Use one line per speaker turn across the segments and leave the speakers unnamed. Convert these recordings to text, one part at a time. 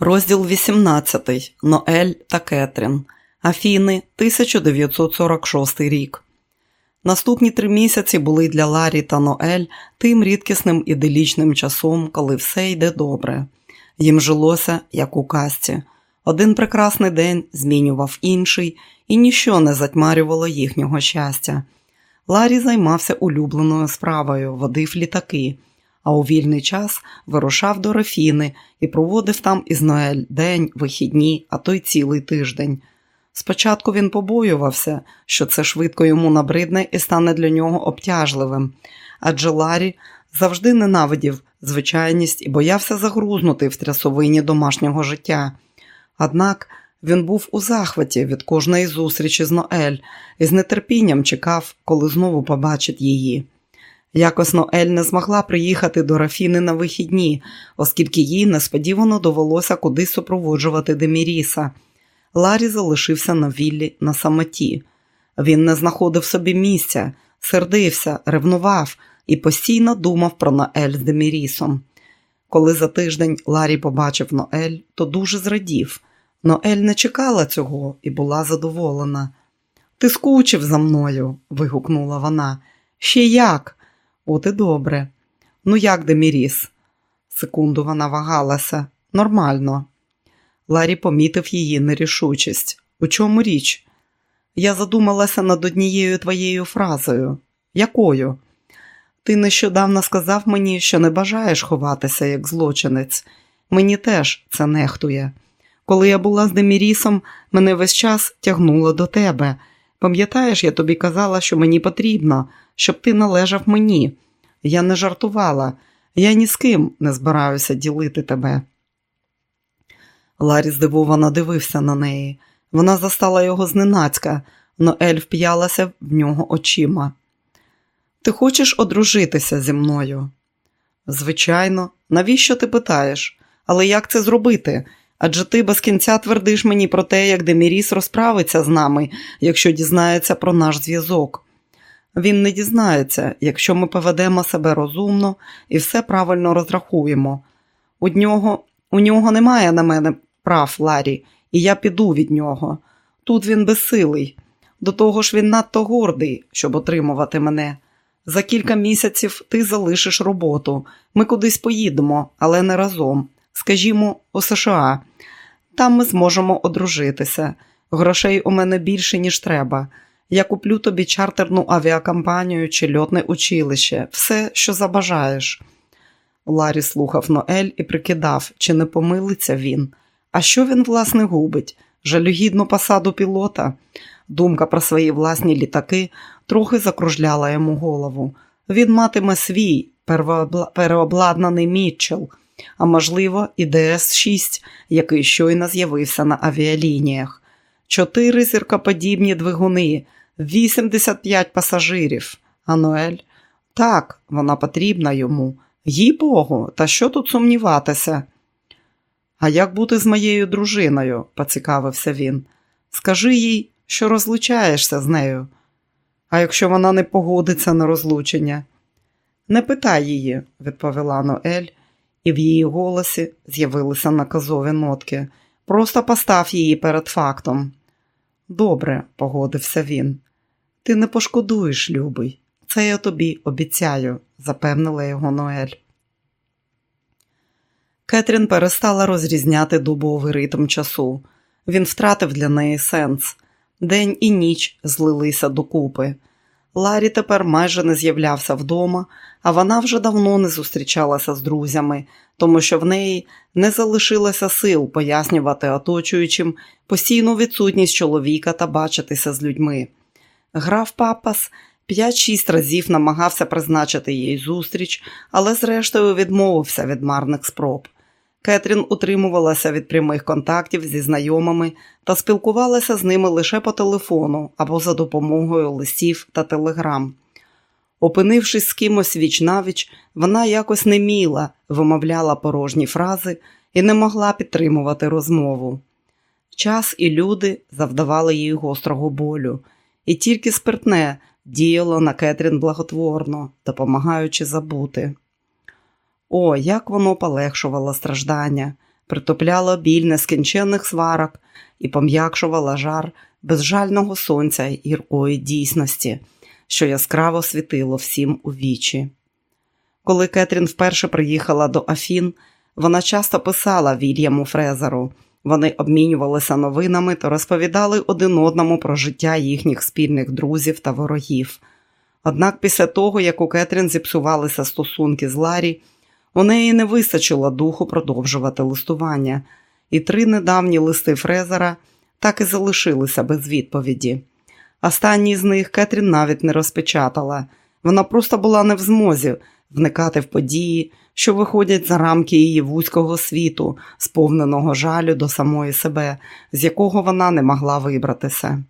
Розділ 18. Ноель та Кетрін. Афіни, 1946 рік. Наступні три місяці були для Ларі та Ноель тим рідкісним іделічним часом, коли все йде добре. Їм жилося, як у казці. Один прекрасний день змінював інший, і ніщо не затьмарювало їхнього щастя. Ларі займався улюбленою справою, водив літаки а у вільний час вирушав до Рафіни і проводив там із Ноель день, вихідні, а то й цілий тиждень. Спочатку він побоювався, що це швидко йому набридне і стане для нього обтяжливим, адже Ларі завжди ненавидів звичайність і боявся загрузнути в трясовині домашнього життя. Однак він був у захваті від кожної зустрічі з Ноель і з нетерпінням чекав, коли знову побачить її. Якось Ноель не змогла приїхати до Рафіни на вихідні, оскільки їй несподівано довелося кудись супроводжувати Деміріса. Ларі залишився на віллі на самоті. Він не знаходив собі місця, сердився, ревнував і постійно думав про Ноель з Демірісом. Коли за тиждень Ларі побачив Ноель, то дуже зрадів. Ноель не чекала цього і була задоволена. Ти скучив за мною, вигукнула вона. Ще як? От і добре. Ну, як Деміріс? Секунду вона вагалася. Нормально. Ларі помітив її нерішучість. У чому річ? Я задумалася над однією твоєю фразою. Якою? Ти нещодавно сказав мені, що не бажаєш ховатися як злочинець. Мені теж це нехтує. Коли я була з Демірісом, мене весь час тягнуло до тебе. Пам'ятаєш, я тобі казала, що мені потрібно, щоб ти належав мені. Я не жартувала, я ні з ким не збираюся ділити тебе. Ларі здивовано дивився на неї. Вона застала його зненацька, но Ель вп'ялася в нього очима. Ти хочеш одружитися зі мною? Звичайно, навіщо ти питаєш? Але як це зробити? Адже ти без кінця твердиш мені про те, як Деміріс розправиться з нами, якщо дізнається про наш зв'язок. Він не дізнається, якщо ми поведемо себе розумно і все правильно розрахуємо. У нього у нього немає на мене прав, Ларі, і я піду від нього. Тут він безсилий. До того ж, він надто гордий, щоб отримувати мене. За кілька місяців ти залишиш роботу. Ми кудись поїдемо, але не разом. Скажімо, у США. Там ми зможемо одружитися. Грошей у мене більше, ніж треба. Я куплю тобі чартерну авіакомпанію чи льотне училище, все, що забажаєш. Ларі слухав Ноель і прикидав, чи не помилиться він. А що він, власне, губить? Жалюгідну посаду пілота. Думка про свої власні літаки трохи закружляла йому голову. Він матиме свій переобладнаний Мітчел, а можливо, і ДС-6, який щойно з'явився на авіалініях. Чотири зіркоподібні двигуни, 85 пасажирів. А Ноель? Так, вона потрібна йому. Їй Богу, та що тут сумніватися? А як бути з моєю дружиною? поцікавився він. Скажи їй, що розлучаєшся з нею. А якщо вона не погодиться на розлучення? Не питай її, відповіла Ноель, і в її голосі з'явилися наказові нотки. Просто постав її перед фактом. Добре, погодився він. Ти не пошкодуєш, любий. Це я тобі обіцяю, запевнила його Ноель. Кетрін перестала розрізняти дубовий ритм часу. Він втратив для неї сенс. День і ніч злилися докупи. Ларі тепер майже не з'являвся вдома, а вона вже давно не зустрічалася з друзями, тому що в неї не залишилося сил пояснювати оточуючим постійну відсутність чоловіка та бачитися з людьми. Граф Папас п'ять-шість разів намагався призначити їй зустріч, але зрештою відмовився від марних спроб. Кетрін утримувалася від прямих контактів зі знайомими та спілкувалася з ними лише по телефону або за допомогою листів та телеграм. Опинившись з кимось віч навіч, вона якось не міла, вимовляла порожні фрази і не могла підтримувати розмову. Час і люди завдавали їй гострого болю, і тільки спиртне діяло на Кетрін благотворно, допомагаючи забути. О, як воно полегшувало страждання, притупляло біль нескінченних сварок і пом'якшувала жар безжального сонця гіркої дійсності, що яскраво світило всім у вічі. Коли Кетрін вперше приїхала до Афін, вона часто писала Вільяму Фрезеру. Вони обмінювалися новинами та розповідали один одному про життя їхніх спільних друзів та ворогів. Однак після того, як у Кетрін зіпсувалися стосунки з Ларі, у неї не вистачило духу продовжувати листування, і три недавні листи Фрезера так і залишилися без відповіді. Останній з них Кетрін навіть не розпечатала. Вона просто була не в змозі вникати в події, що виходять за рамки її вузького світу, сповненого жалю до самої себе, з якого вона не могла вибратися.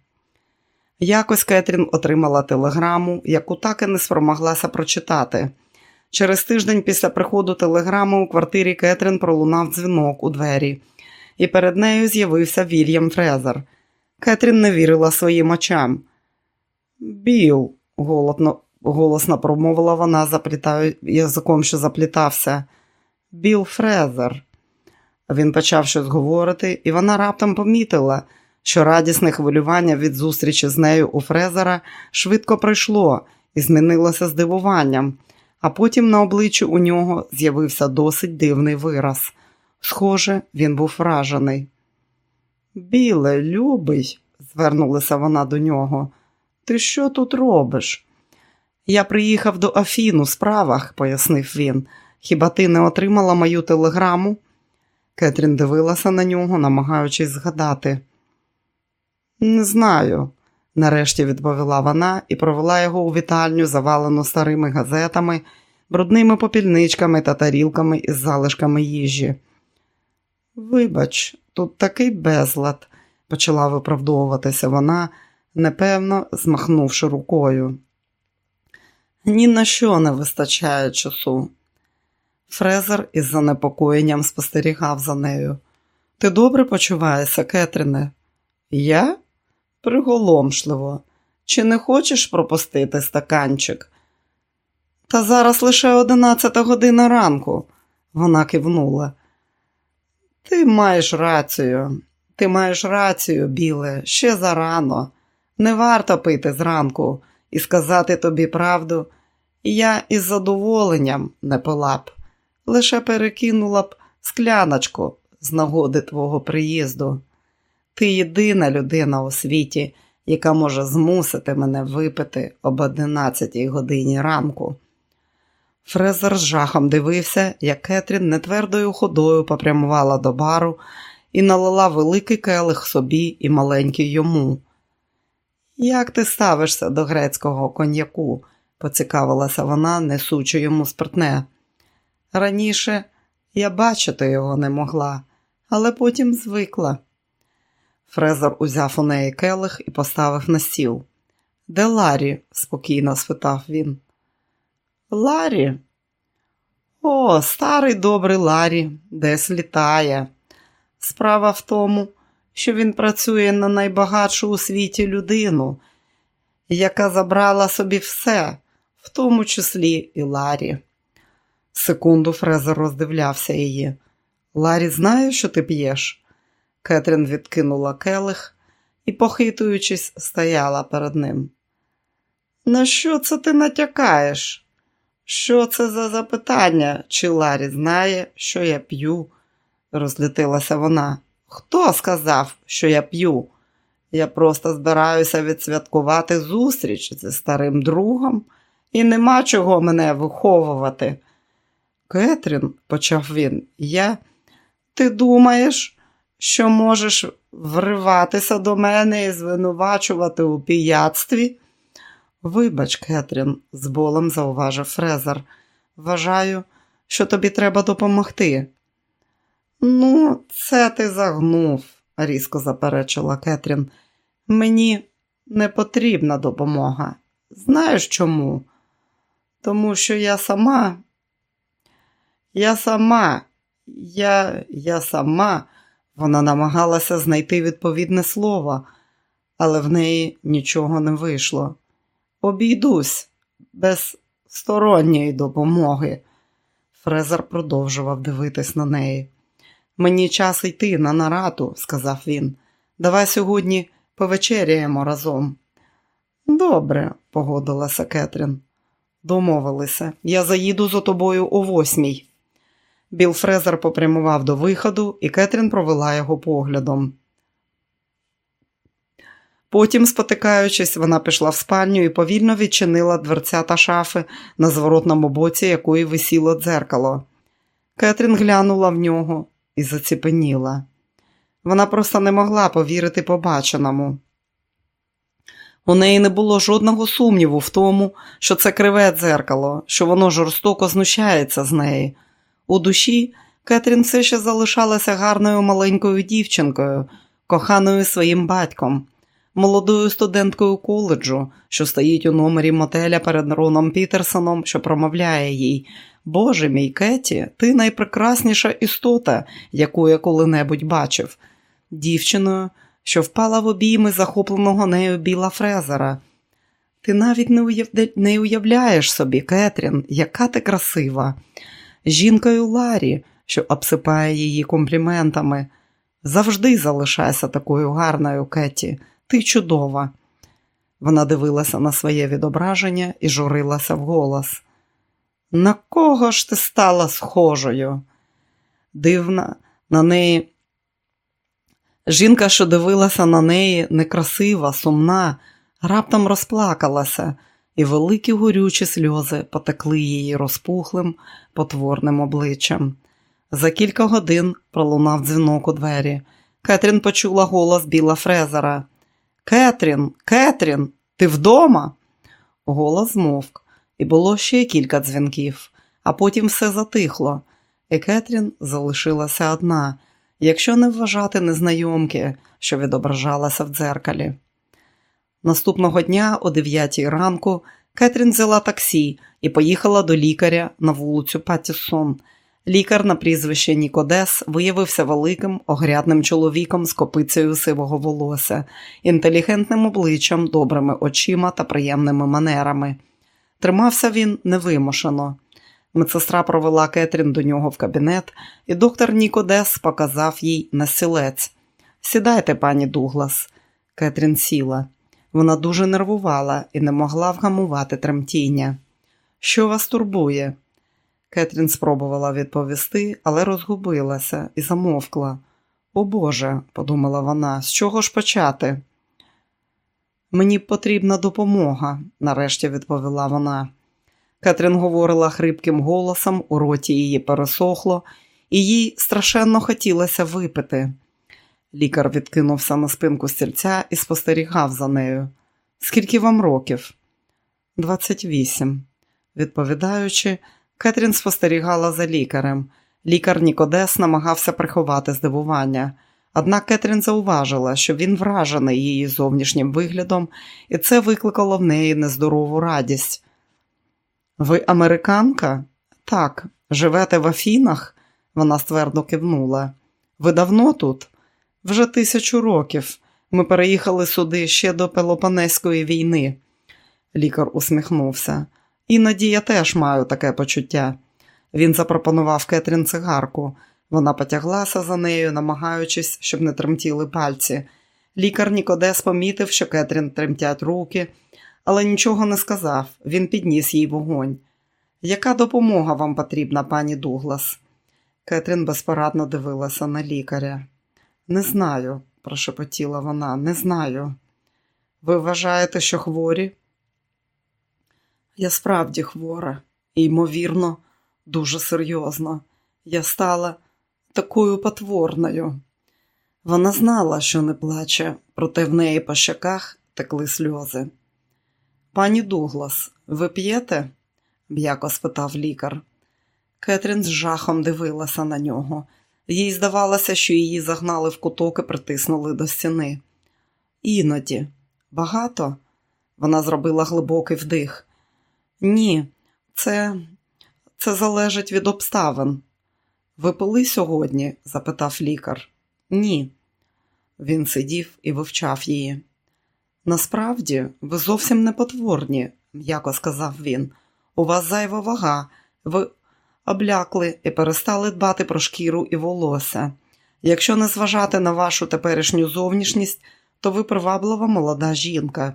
Якось Кетрін отримала телеграму, яку так і не спромоглася прочитати. Через тиждень після приходу телеграми у квартирі Кетрін пролунав дзвінок у двері, і перед нею з'явився Вільям Фрезер. Кетрін не вірила своїм очам. Біл, голодно, голосно промовила вона, язиком, що заплітався. Біл Фрезер. Він почав щось говорити, і вона раптом помітила, що радісне хвилювання від зустрічі з нею у Фрезера швидко пройшло і змінилося здивуванням, а потім на обличчі у нього з'явився досить дивний вираз. Схоже, він був вражений. Біле, любий, звернулася вона до нього. Ти що тут робиш? Я приїхав до Афін у справах, пояснив він. Хіба ти не отримала мою телеграму? Кетрін дивилася на нього, намагаючись згадати. Не знаю, нарешті відповіла вона і провела його у вітальню, завалену старими газетами, брудними попільничками та тарілками із залишками їжі. Вибач, тут такий безлад, почала виправдовуватися вона, непевно змахнувши рукою. Ні на що не вистачає часу. Фрезер із занепокоєнням спостерігав за нею. Ти добре почуваєшся, Кетрине? Я? Приголомшливо. Чи не хочеш пропустити стаканчик? Та зараз лише одинадцята година ранку, вона кивнула. Ти маєш рацію, ти маєш рацію, біле, ще зарано. Не варто пити зранку і сказати тобі правду, я із задоволенням не пила б, лише перекинула б скляночку з нагоди твого приїзду. Ти єдина людина у світі, яка може змусити мене випити об одинадцятій годині ранку. Фрезер з жахом дивився, як Кетрін нетвердою ходою попрямувала до бару і налила великий келих собі і маленький йому. Як ти ставишся до грецького коньяку? поцікавилася вона, несучи йому спиртне. Раніше я бачити його не могла, але потім звикла. Фрезер узяв у неї келих і поставив на стіл. Де Ларі? спокійно спитав він. Ларі? О, старий добрий Ларі, десь літає. Справа в тому, що він працює на найбагатшу у світі людину, яка забрала собі все, в тому числі і Ларі. Секунду Фрезер роздивлявся її. Ларі знає, що ти п'єш? Кетрін відкинула келих і, похитуючись, стояла перед ним. На що це ти натякаєш? Що це за запитання? Чи Ларі знає, що я п'ю? розлітилася вона. Хто сказав, що я п'ю? Я просто збираюся відсвяткувати зустріч зі старим другом, і нема чого мене виховувати. Кетрін, почав він, я. Ти думаєш, що можеш вриватися до мене і звинувачувати у піяцтві? Вибач, Кетрін, з болем зауважив Фрезер. Вважаю, що тобі треба допомогти. Ну, це ти загнув, різко заперечила Кетрін. Мені не потрібна допомога. Знаєш чому? Тому що я сама, я сама, я, я сама, вона намагалася знайти відповідне слово, але в неї нічого не вийшло. Обійдусь без сторонньої допомоги. Фрезер продовжував дивитись на неї. Мені час йти на нараду, сказав він. Давай сьогодні повечеряємо разом. Добре, погодилася Кетрін. Домовилися, я заїду за тобою о восьмій. Біл Фрезер попрямував до виходу, і Кетрін провела його поглядом. Потім, спотикаючись, вона пішла в спальню і повільно відчинила дверця та шафи, на зворотному боці якої висіло дзеркало. Кетрін глянула в нього і заціпеніла. Вона просто не могла повірити побаченому. У неї не було жодного сумніву в тому, що це криве дзеркало, що воно жорстоко знущається з неї. У душі Кетрін все ще залишалася гарною маленькою дівчинкою, коханою своїм батьком, молодою студенткою коледжу, що стоїть у номері мотеля перед Роном Пітерсоном, що промовляє їй. Боже мій Кеті, ти найпрекрасніша істота, яку я коли-небудь бачив, дівчиною, що впала в обійми захопленого нею біла Фрезера. Ти навіть не, уяв... не уявляєш собі, Кетрін, яка ти красива, жінкою Ларі, що обсипає її компліментами. Завжди залишайся такою гарною, Кеті, ти чудова. Вона дивилася на своє відображення і журилася вголос. На кого ж ти стала схожою? Дивна, на неї. Жінка, що дивилася на неї, некрасива, сумна, раптом розплакалася, і великі горючі сльози потекли її розпухлим, потворним обличчям. За кілька годин пролунав дзвінок у двері. Кетрін почула голос Біла Фрезера. Кетрін, Кетрін, ти вдома? Голос змовк і було ще кілька дзвінків, а потім все затихло, і Кетрін залишилася одна, якщо не вважати незнайомки, що відображалася в дзеркалі. Наступного дня, о 9 ранку, Кетрін взяла таксі і поїхала до лікаря на вулицю Паттісон. Лікар на прізвище Нікодес виявився великим, огрядним чоловіком з копицею сивого волосся, інтелігентним обличчям, добрими очима та приємними манерами. Тримався він невимушено. Медсестра провела Кетрін до нього в кабінет, і доктор Нікодес показав їй на сілець. Сідайте, пані Дуглас. Кетрін сіла. Вона дуже нервувала і не могла вгамувати тремтіння. Що вас турбує? Кетрін спробувала відповісти, але розгубилася і замовкла. О Боже, подумала вона, з чого ж почати? Мені потрібна допомога, нарешті відповіла вона. Кетрін говорила хрипким голосом, у роті її пересохло, і їй страшенно хотілося випити. Лікар відкинувся на спинку стільця і спостерігав за нею. Скільки вам років? Двадцять вісім. Відповідаючи, Кетрін спостерігала за лікарем. Лікар Нікодес намагався приховати здивування. Однак Кетрін зауважила, що він вражений її зовнішнім виглядом, і це викликало в неї нездорову радість. Ви американка? Так, живете в Афінах? Вона ствердо кивнула. Ви давно тут? Вже тисячу років. Ми переїхали сюди ще до Пелопонезької війни. Лікар усміхнувся. Іноді я теж маю таке почуття. Він запропонував Кетрін цигарку. Вона потяглася за нею, намагаючись, щоб не тремтіли пальці. Лікар Нікодес помітив, що Кетрін тремтять руки, але нічого не сказав. Він підніс їй вогонь. Яка допомога вам потрібна, пані Дуглас? Кетрін безпорадно дивилася на лікаря. Не знаю, прошепотіла вона, не знаю. Ви вважаєте, що хворі? Я справді хвора, і, ймовірно, дуже серйозно. Я стала такою потворною. Вона знала, що не плаче, проте в неї по щоках текли сльози. Пані Дуглас, ви п'єте? м'яко спитав лікар. Кетрін з жахом дивилася на нього. Їй здавалося, що її загнали в куток і притиснули до стіни. Іноді, багато? Вона зробила глибокий вдих. Ні, це це залежить від обставин. Ви пили сьогодні? запитав лікар. Ні. Він сидів і вивчав її. Насправді, ви зовсім не потворні, м'яко сказав він. У вас зайва вага, ви облякли і перестали дбати про шкіру і волосся. Якщо не зважати на вашу теперішню зовнішність, то ви приваблива молода жінка.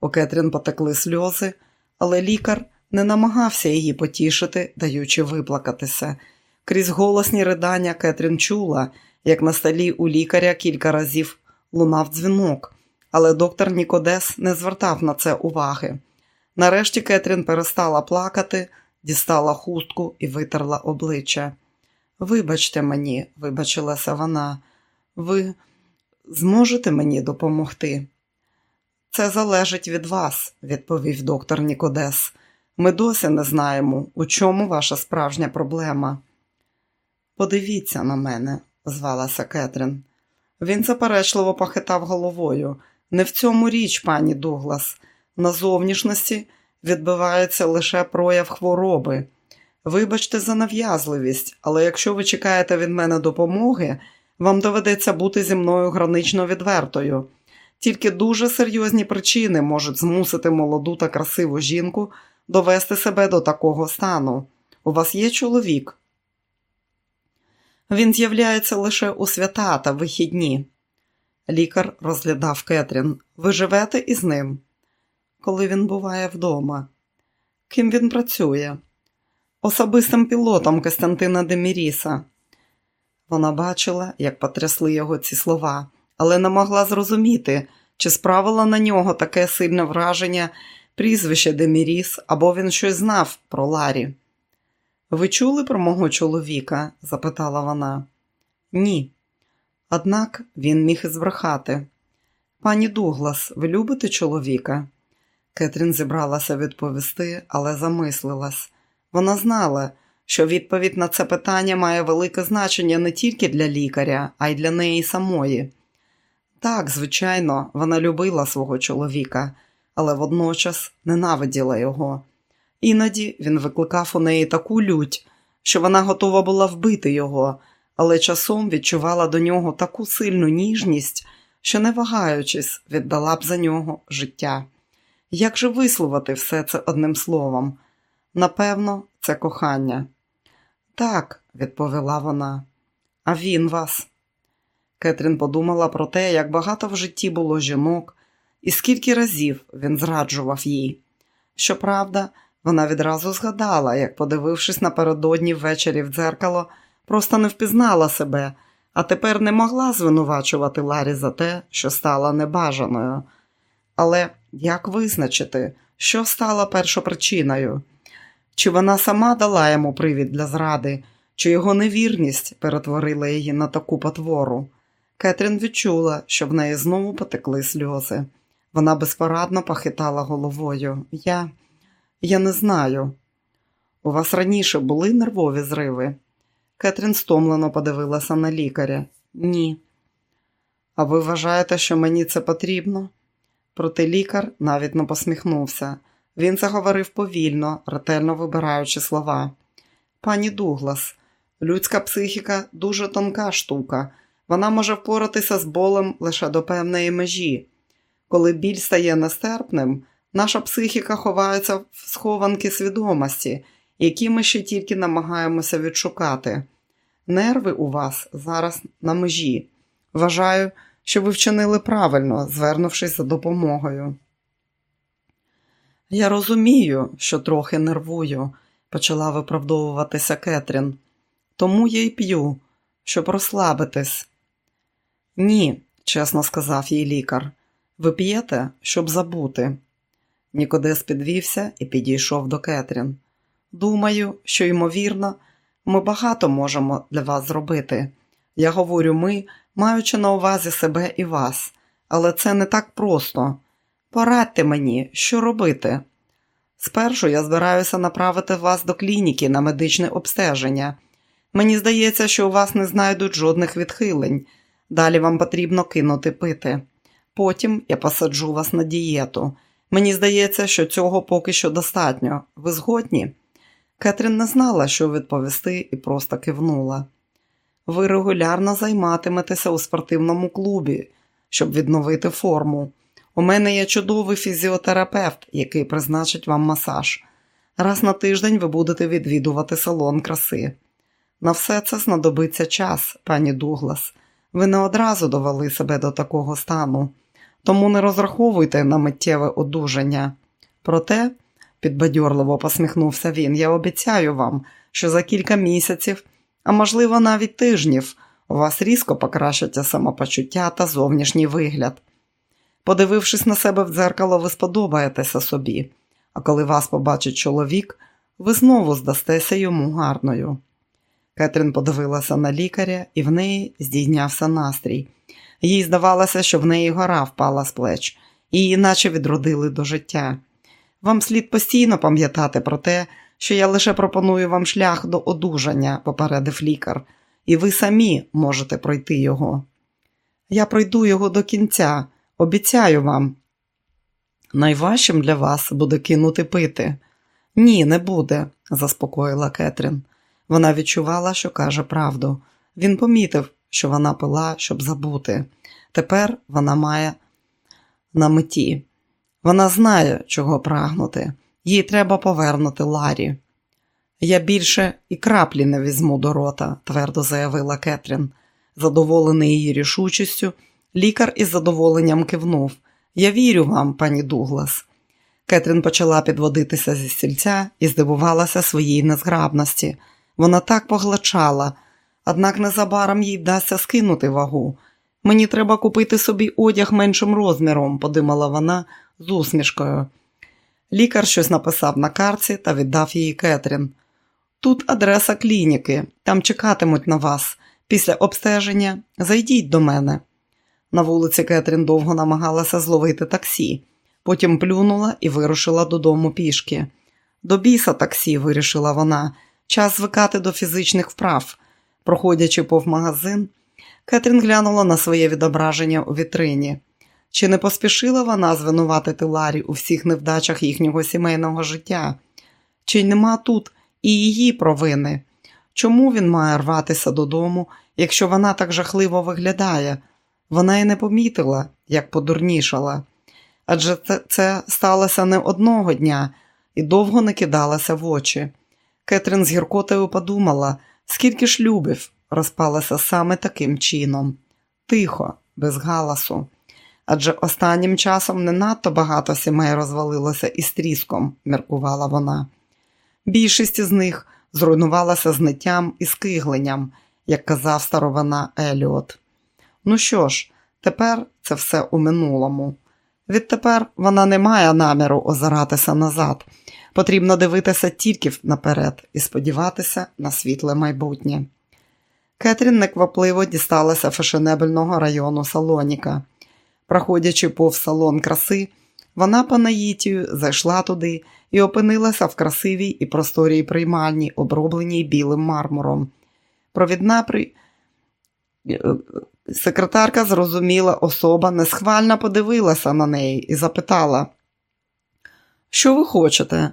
У Кетрін потекли сльози, але лікар не намагався її потішити, даючи виплакатися. Крізь голосні ридання Кетрін чула, як на столі у лікаря кілька разів лунав дзвінок, але доктор Нікодес не звертав на це уваги. Нарешті Кетрін перестала плакати, дістала хустку і витерла обличчя. Вибачте мені, вибачилася вона, ви зможете мені допомогти? Це залежить від вас, відповів доктор Нікодес. Ми досі не знаємо, у чому ваша справжня проблема. Подивіться на мене, звалася Кетрін. Він заперечливо похитав головою. Не в цьому річ, пані Дуглас. На зовнішності відбивається лише прояв хвороби. Вибачте за нав'язливість, але якщо ви чекаєте від мене допомоги, вам доведеться бути зі мною гранично відвертою. Тільки дуже серйозні причини можуть змусити молоду та красиву жінку довести себе до такого стану. У вас є чоловік? Він з'являється лише у свята та вихідні. Лікар розглядав Кетрін. Ви живете із ним? Коли він буває вдома. Ким він працює? Особистим пілотом Костянтина Деміріса. Вона бачила, як потрясли його ці слова, але не могла зрозуміти, чи справило на нього таке сильне враження прізвище Деміріс, або він щось знав про Ларі. Ви чули про мого чоловіка? запитала вона. Ні. Однак він міг і збрехати. Пані Дуглас, ви любите чоловіка? Кетрін зібралася відповісти, але замислилась. Вона знала, що відповідь на це питання має велике значення не тільки для лікаря, а й для неї самої. Так, звичайно, вона любила свого чоловіка, але водночас ненавиділа його. Іноді він викликав у неї таку лють, що вона готова була вбити його, але часом відчувала до нього таку сильну ніжність, що, не вагаючись, віддала б за нього життя. Як же висловити все це одним словом? Напевно, це кохання. Так, відповіла вона, а він вас. Кетрін подумала про те, як багато в житті було жінок, і скільки разів він зраджував їй. Щоправда, вона відразу згадала, як, подивившись напередодні ввечері в дзеркало, просто не впізнала себе, а тепер не могла звинувачувати Ларі за те, що стала небажаною. Але як визначити, що стало першопричиною? Чи вона сама дала йому привід для зради, чи його невірність перетворила її на таку потвору? Кетрін відчула, що в неї знову потекли сльози. Вона безпорадно похитала головою. Я я не знаю. У вас раніше були нервові зриви? Кетрін стомлено подивилася на лікаря. Ні. А ви вважаєте, що мені це потрібно? Проте лікар навіть не посміхнувся. Він заговорив повільно, ретельно вибираючи слова. Пані Дуглас, людська психіка дуже тонка штука. Вона може впоратися з болем лише до певної межі. Коли біль стає нестерпним, наша психіка ховається в схованки свідомості, які ми ще тільки намагаємося відшукати. Нерви у вас зараз на межі. Вважаю, що ви вчинили правильно, звернувшись за допомогою. Я розумію, що трохи нервую, почала виправдовуватися Кетрін. Тому я й п'ю, щоб розслабитись. Ні, чесно сказав їй лікар. Ви п'єте, щоб забути. Нікодес підвівся і підійшов до Кетрін. Думаю, що, ймовірно, ми багато можемо для вас зробити. Я говорю ми, маючи на увазі себе і вас, але це не так просто. Порадьте мені, що робити. Спершу я збираюся направити вас до клініки на медичне обстеження. Мені здається, що у вас не знайдуть жодних відхилень. Далі вам потрібно кинути пити. Потім я посаджу вас на дієту. Мені здається, що цього поки що достатньо. Ви згодні? Кетрін не знала, що відповісти, і просто кивнула. Ви регулярно займатиметеся у спортивному клубі, щоб відновити форму. У мене є чудовий фізіотерапевт, який призначить вам масаж. Раз на тиждень ви будете відвідувати салон краси. На все це знадобиться час, пані Дуглас. Ви не одразу довели себе до такого стану, тому не розраховуйте на миттєве одужання. Проте, підбадьорливо посміхнувся він, я обіцяю вам, що за кілька місяців, а можливо навіть тижнів, у вас різко покращаться самопочуття та зовнішній вигляд. Подивившись на себе в дзеркало, ви сподобаєтеся собі, а коли вас побачить чоловік, ви знову здастеся йому гарною. Кетрін подивилася на лікаря, і в неї здійнявся настрій. Їй здавалося, що в неї гора впала з плеч, її наче відродили до життя. Вам слід постійно пам'ятати про те, що я лише пропоную вам шлях до одужання, попередив лікар, і ви самі можете пройти його. Я пройду його до кінця, обіцяю вам. Найважчим для вас буде кинути пити. Ні, не буде, заспокоїла Кетрін. Вона відчувала, що каже правду. Він помітив, що вона пила, щоб забути. Тепер вона має на меті. Вона знає, чого прагнути. Їй треба повернути Ларі. Я більше і краплі не візьму до рота, твердо заявила Кетрін. Задоволений її рішучістю, лікар із задоволенням кивнув. Я вірю вам, пані Дуглас. Кетрін почала підводитися зі стільця і здивувалася своїй незграбності. Вона так поглачала, однак незабаром їй вдасться скинути вагу. Мені треба купити собі одяг меншим розміром, подумала вона з усмішкою. Лікар щось написав на карці та віддав її Кетрін. Тут адреса клініки, там чекатимуть на вас. Після обстеження зайдіть до мене. На вулиці Кетрін довго намагалася зловити таксі, потім плюнула і вирушила додому пішки. До біса таксі, вирішила вона, час звикати до фізичних вправ. Проходячи пов магазин, Кетрін глянула на своє відображення у вітрині. Чи не поспішила вона звинуватити Ларі у всіх невдачах їхнього сімейного життя? Чи нема тут і її провини? Чому він має рватися додому, якщо вона так жахливо виглядає? Вона й не помітила, як подурнішала. Адже це, сталося не одного дня і довго не кидалася в очі. Кетрін з гіркотою подумала, скільки шлюбів розпалася саме таким чином. Тихо, без галасу. Адже останнім часом не надто багато сімей розвалилося із тріском, міркувала вона. Більшість з них зруйнувалася зниттям і скигленням, як казав старовина Еліот. Ну що ж, тепер це все у минулому. Відтепер вона не має наміру озиратися назад. Потрібно дивитися тільки наперед і сподіватися на світле майбутнє. Кетрін неквапливо дісталася фешенебельного району Салоніка. Проходячи повз салон краси, вона по наїтію зайшла туди і опинилася в красивій і просторій приймальні, обробленій білим мармуром. Провідна при... секретарка зрозуміла особа, несхвально подивилася на неї і запитала, що ви хочете?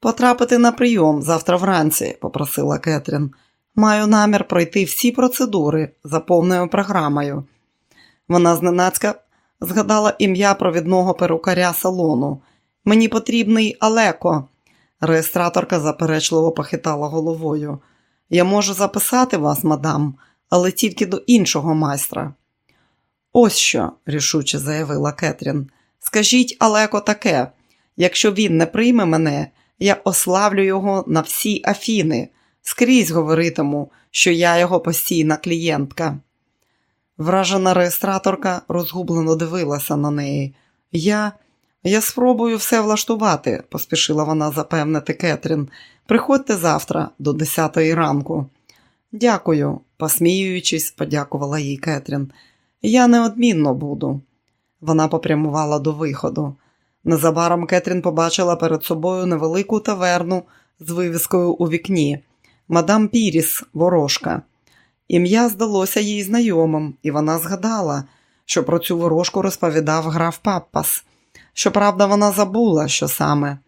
Потрапити на прийом завтра вранці, попросила Кетрін. Маю намір пройти всі процедури за повною програмою. Вона зненацька згадала ім'я провідного перукаря салону. Мені потрібний Алеко. Реєстраторка заперечливо похитала головою. Я можу записати вас, мадам, але тільки до іншого майстра. Ось що, рішуче заявила Кетрін. Скажіть Алеко таке, якщо він не прийме мене, я ославлю його на всі Афіни, скрізь говоритиму, що я його постійна клієнтка. Вражена реєстраторка розгублено дивилася на неї. Я я спробую все влаштувати, поспішила вона запевнити Кетрін. Приходьте завтра до 10 ранку. Дякую, посміюючись, подякувала їй Кетрін. Я неодмінно буду. Вона попрямувала до виходу. Незабаром Кетрін побачила перед собою невелику таверну з вивіскою у вікні. Мадам Піріс, ворожка. Ім'я здалося їй знайомим, і вона згадала, що про цю ворожку розповідав граф Паппас. Щоправда, вона забула, що саме.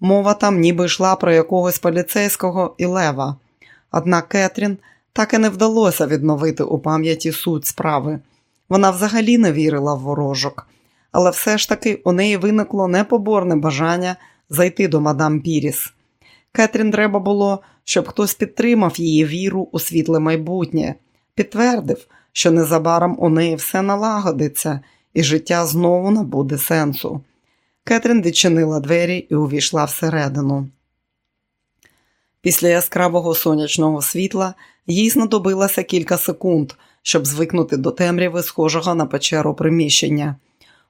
Мова там ніби йшла про якогось поліцейського і лева. Однак Кетрін так і не вдалося відновити у пам'яті суть справи. Вона взагалі не вірила в ворожок, але все ж таки у неї виникло непоборне бажання зайти до мадам Піріс. Кетрін треба було, щоб хтось підтримав її віру у світле майбутнє, підтвердив, що незабаром у неї все налагодиться і життя знову набуде сенсу. Кетрін відчинила двері і увійшла всередину. Після яскравого сонячного світла їй знадобилося кілька секунд, щоб звикнути до темряви, схожого на печеру приміщення.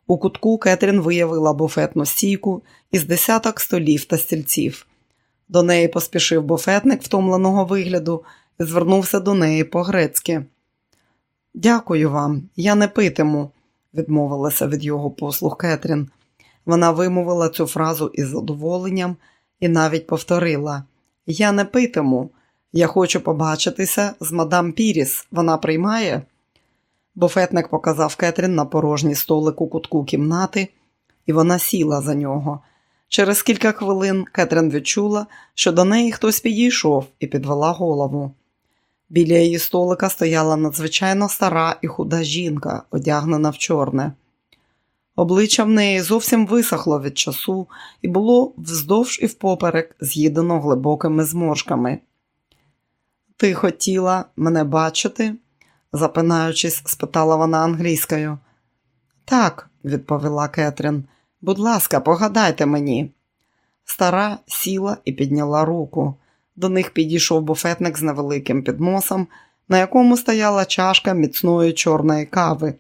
У кутку Кетрін виявила буфетну стійку із десяток столів та стільців. До неї поспішив буфетник втомленого вигляду і звернувся до неї по-грецьки. Дякую вам, я не питиму, відмовилася від його послуг Кетрін. Вона вимовила цю фразу із задоволенням і навіть повторила: Я не питиму, я хочу побачитися з мадам Піріс. Вона приймає. Буфетник показав Кетрін на порожній столик у кутку кімнати, і вона сіла за нього. Через кілька хвилин Кетрін відчула, що до неї хтось підійшов і підвела голову. Біля її столика стояла надзвичайно стара і худа жінка, одягнена в чорне. Обличчя в неї зовсім висохло від часу і було вздовж і впоперек з'їдено глибокими зморшками. Ти хотіла мене бачити? запинаючись, спитала вона англійською. Так, відповіла Кетрін. Будь ласка, погадайте мені. Стара сіла і підняла руку. До них підійшов буфетник з невеликим підносом, на якому стояла чашка міцної чорної кави.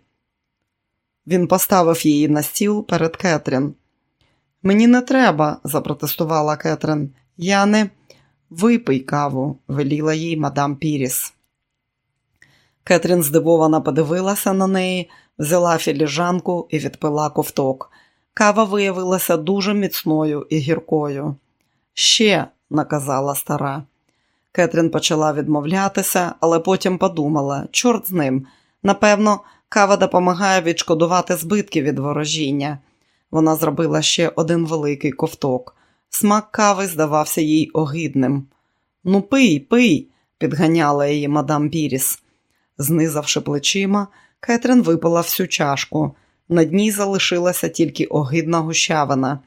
Він поставив її на стіл перед Кетрін. Мені не треба, запротестувала Кетрін. Я не випий каву, веліла їй мадам Піріс. Кетрін здивовано подивилася на неї, взяла філіжанку і відпила ковток. Кава виявилася дуже міцною і гіркою. Ще, наказала стара. Кетрін почала відмовлятися, але потім подумала чорт з ним. Напевно, кава допомагає відшкодувати збитки від ворожіння. Вона зробила ще один великий ковток. Смак кави здавався їй огидним. Ну, пий, пий, підганяла її мадам Піріс. Знизавши плечима, Кетрін випила всю чашку. На дні залишилася тільки огидна гущавина.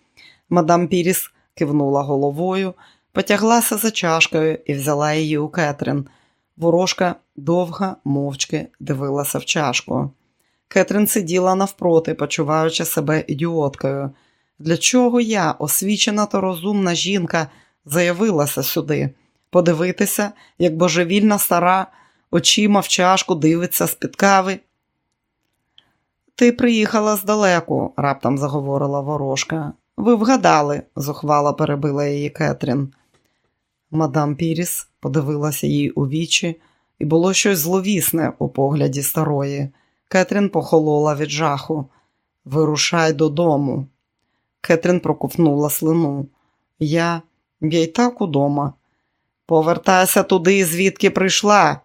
Мадам Піріс кивнула головою, потяглася за чашкою і взяла її у Кетрін. Ворожка довга, мовчки дивилася в чашку. Кетрін сиділа навпроти, почуваючи себе ідіоткою. Для чого я, освічена та розумна жінка, заявилася сюди? Подивитися, як божевільна стара очима в чашку дивиться з-під кави. Ти приїхала здалеку, раптом заговорила ворожка. Ви вгадали, зухвало перебила її Кетрін. Мадам Піріс подивилася їй у вічі, і було щось зловісне у погляді старої. Кетрін похолола від жаху. Вирушай додому. Кетрін проковтнула слину. Я я й так удома. Повертайся туди, звідки прийшла.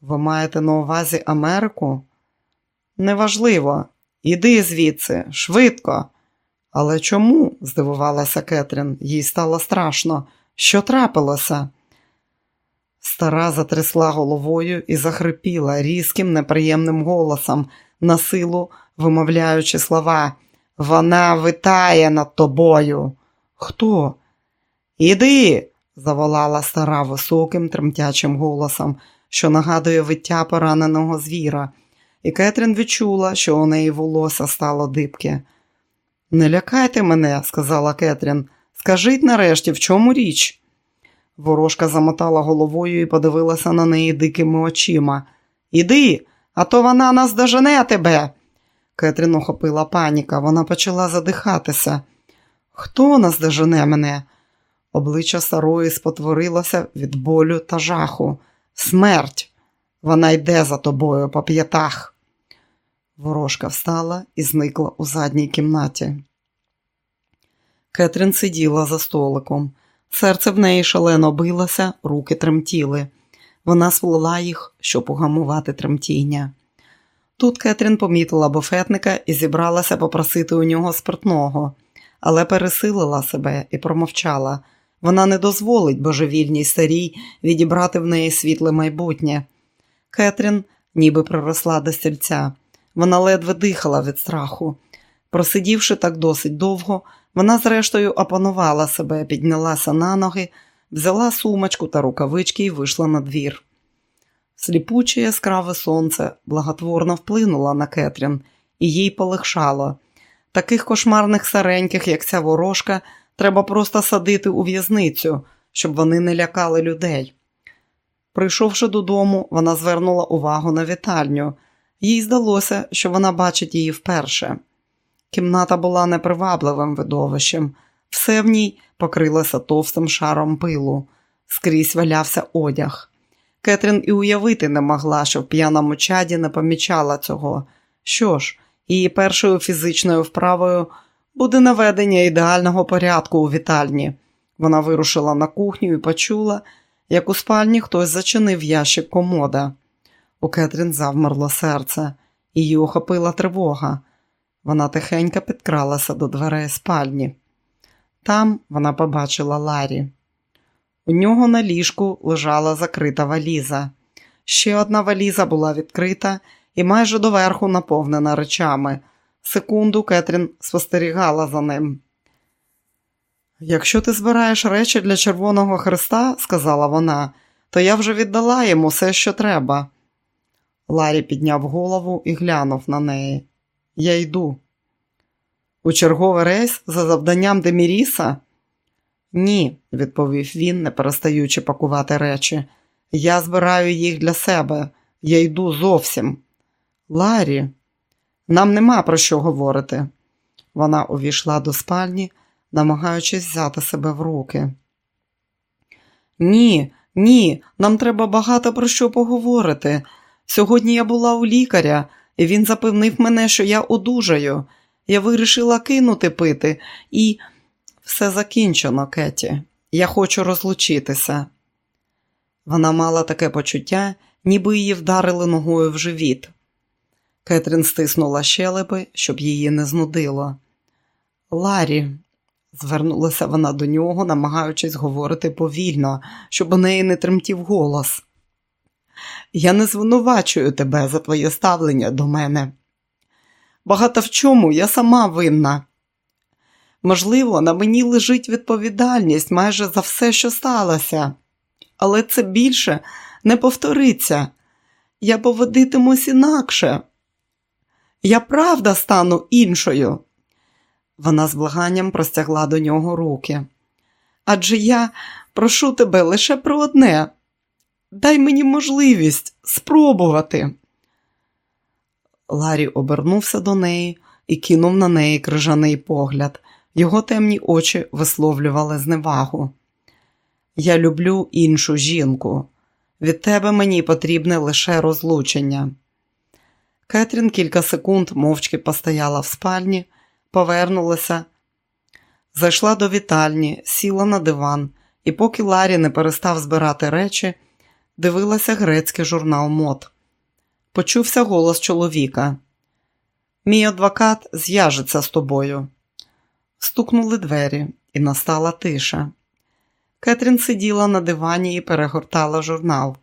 Ви маєте на увазі Америку? Неважливо. Іди звідси, швидко. Але чому? здивувалася Кетрін, їй стало страшно. Що трапилося? Стара затрясла головою і захрипіла різким, неприємним голосом, на силу вимовляючи слова. Вона витає над тобою. Хто? Іди, заволала стара високим, тремтячим голосом, що нагадує виття пораненого звіра, і Кетрін відчула, що у неї волосся стало дибке. Не лякайте мене, сказала Кетрін. Скажіть нарешті, в чому річ? Ворожка замотала головою і подивилася на неї дикими очима. Іди, а то вона нас дожене тебе. Кетрін охопила паніка, вона почала задихатися. Хто нас дожене мене? Обличчя старої спотворилося від болю та жаху. Смерть. Вона йде за тобою по п'ятах. Ворожка встала і зникла у задній кімнаті. Кетрін сиділа за столиком. Серце в неї шалено билося, руки тремтіли. Вона сплела їх, щоб угамувати тремтіння. Тут Кетрін помітила буфетника і зібралася попросити у нього спиртного, але пересилила себе і промовчала. Вона не дозволить божевільній старій відібрати в неї світле майбутнє. Кетрін ніби приросла до стільця. Вона ледве дихала від страху. Просидівши так досить довго, Вона, зрештою, опанувала себе, піднялася на ноги, взяла сумочку та рукавички і вийшла на двір. Сліпуче яскраве сонце благотворно вплинуло на Кетрін, і їй полегшало. Таких кошмарних сареньких, як ця ворожка, треба просто садити у в'язницю, щоб вони не лякали людей. Прийшовши додому, вона звернула увагу на вітальню. Їй здалося, що вона бачить її вперше. Кімната була непривабливим видовищем, все в ній покрилося товстим шаром пилу, скрізь валявся одяг. Кетрін і уявити не могла, що в п'яному чаді не помічала цього. Що ж, її першою фізичною вправою буде наведення ідеального порядку у вітальні. Вона вирушила на кухню і почула, як у спальні хтось зачинив ящик комода. У Кетрін завмерло серце, її охопила тривога. Вона тихенько підкралася до дверей спальні. Там вона побачила Ларі. У нього на ліжку лежала закрита валіза. Ще одна валіза була відкрита і майже доверху наповнена речами. Секунду Кетрін спостерігала за ним. Якщо ти збираєш речі для Червоного Христа, сказала вона, то я вже віддала йому все, що треба. Ларі підняв голову і глянув на неї. Я йду. У черговий рейс за завданням Деміріса? Ні, відповів він, не перестаючи пакувати речі. Я збираю їх для себе. Я йду зовсім. Ларі, нам нема про що говорити. Вона увійшла до спальні, намагаючись взяти себе в руки. Ні, ні, нам треба багато про що поговорити. Сьогодні я була у лікаря, і він запевнив мене, що я одужаю. Я вирішила кинути пити, і все закінчено, Кеті. Я хочу розлучитися. Вона мала таке почуття, ніби її вдарили ногою в живіт. Кетрін стиснула щелепи, щоб її не знудило. Ларі, звернулася вона до нього, намагаючись говорити повільно, щоб у неї не тремтів голос. Я не звинувачую тебе за твоє ставлення до мене. Багато в чому я сама винна. Можливо, на мені лежить відповідальність майже за все, що сталося, але це більше не повториться. Я поводитимусь інакше. Я правда стану іншою. Вона з благанням простягла до нього руки. Адже я прошу тебе лише про одне. Дай мені можливість спробувати. Ларі обернувся до неї і кинув на неї крижаний погляд. Його темні очі висловлювали зневагу. Я люблю іншу жінку. Від тебе мені потрібне лише розлучення. Кетрін кілька секунд мовчки постояла в спальні, повернулася, зайшла до вітальні, сіла на диван, і, поки Ларі не перестав збирати речі, дивилася грецький журнал мод. Почувся голос чоловіка. Мій адвокат зв'яжеться з тобою. Стукнули двері, і настала тиша. Кетрін сиділа на дивані і перегортала журнал.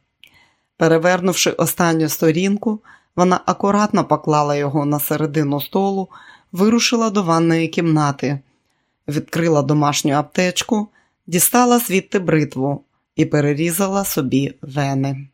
Перевернувши останню сторінку, вона акуратно поклала його на середину столу, вирушила до ванної кімнати, відкрила домашню аптечку, дістала звідти бритву і перерізала собі вени.